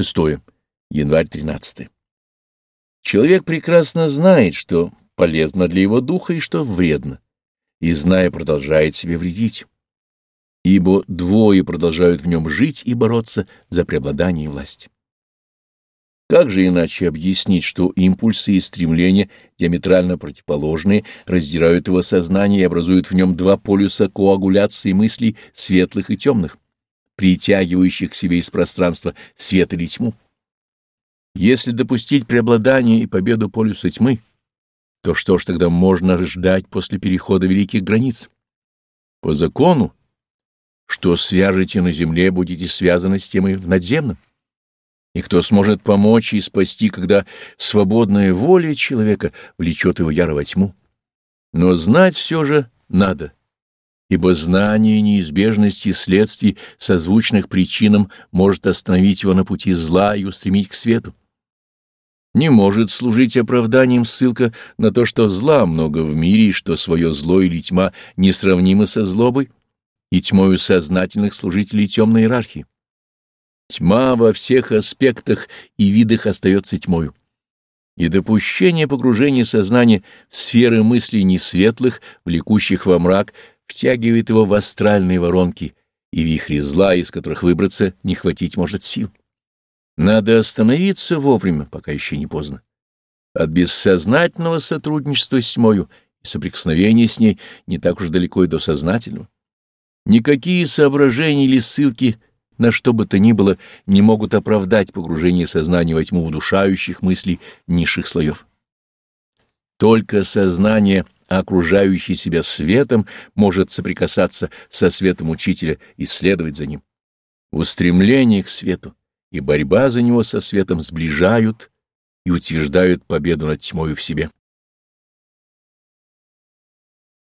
Шестое. Январь 13. Человек прекрасно знает, что полезно для его духа и что вредно, и, зная, продолжает себе вредить. Ибо двое продолжают в нем жить и бороться за преобладание и власть. Как же иначе объяснить, что импульсы и стремления, диаметрально противоположные, раздирают его сознание и образуют в нем два полюса коагуляции мыслей светлых и темных? Притягивающих к себе из пространства свет или тьму. Если допустить преобладание и победу полюса тьмы, то что ж тогда можно ждать после перехода великих границ? По закону, что свяжете на земле, будете связаны с тем и в надземном. И кто сможет помочь и спасти, когда свободная воля человека влечет его яро во тьму? Но знать все же надо — ибо знание неизбежности следствий, созвучных причинам, может остановить его на пути зла и устремить к свету. Не может служить оправданием ссылка на то, что зла много в мире, и что свое зло или тьма несравнимы со злобой и тьмою сознательных служителей темной иерархии. Тьма во всех аспектах и видах остается тьмою. И допущение погружения сознания в сферы мыслей несветлых, влекущих во мрак, втягивает его в астральные воронки и вихри зла, из которых выбраться не хватить может сил. Надо остановиться вовремя, пока еще не поздно. От бессознательного сотрудничества с тьмою и соприкосновения с ней не так уж далеко и до сознательного. Никакие соображения или ссылки на что бы то ни было не могут оправдать погружение сознания во тьму удушающих мыслей низших слоев. Только сознание — окружающий себя светом может соприкасаться со светом учителя и следовать за ним. Устремление к свету и борьба за него со светом сближают и утверждают победу над тьмою в себе.